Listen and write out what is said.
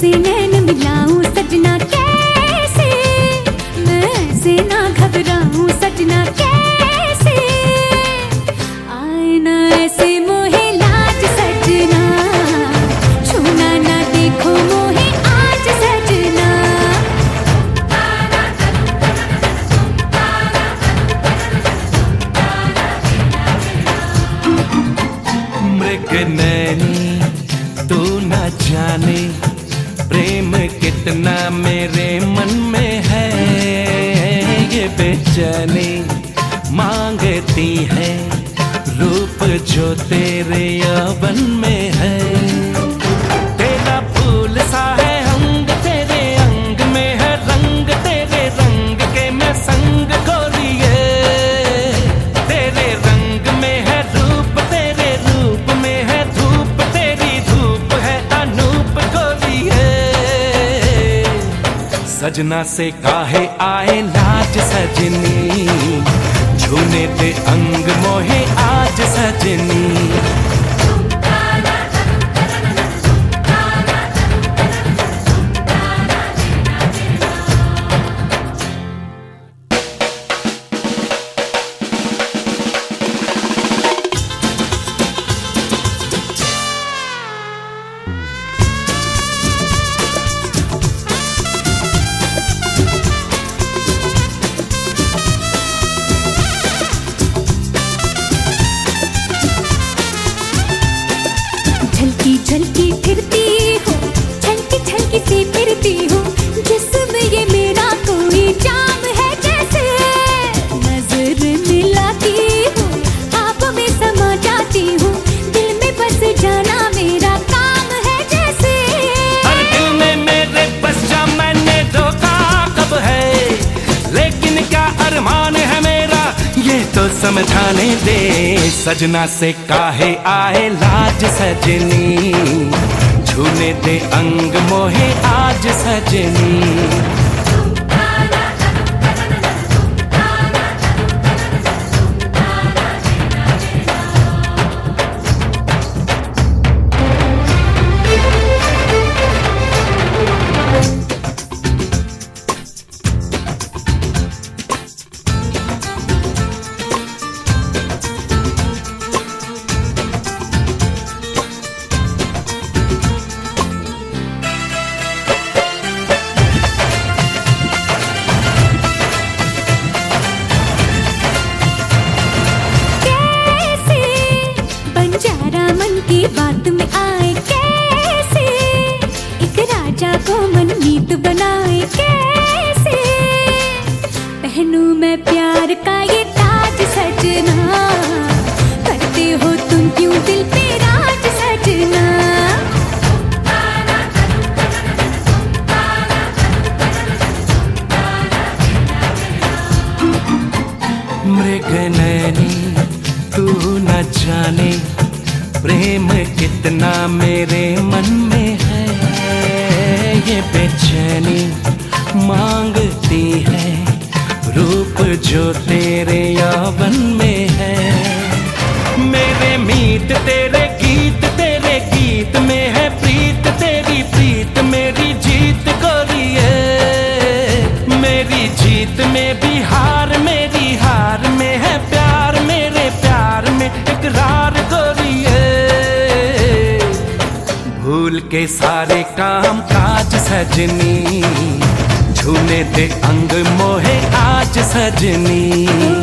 तुझसे नैन मिलाऊं सजना कैसे? मैं ऐसे ना घबराऊं सजना कैसे? आईना ऐसे मोहे लाज सजना। छूना ना देखो मोहे आज सजना। मृग नैनी, तू न जाने कितना मेरे मन में है, ये बेचैनी मांगती है। रूप जो तेरे यौवन में है सजना से काहे आए लाज सजनी? झूने ते अंग मोहे आज सजनी। समझाने दे। सजना से काहे आए लाज सजनी? झूले दे अंग मोहे आज सजनी। मृग नैनी तू न जाने प्रेम कितना मेरे मन में है। ये बेचैनी मांगती है रूप जो तेरे यौवन इकरार गोरिए भूल के सारे काम काज सजनी झूले दे अंग मोहे आज सजनी।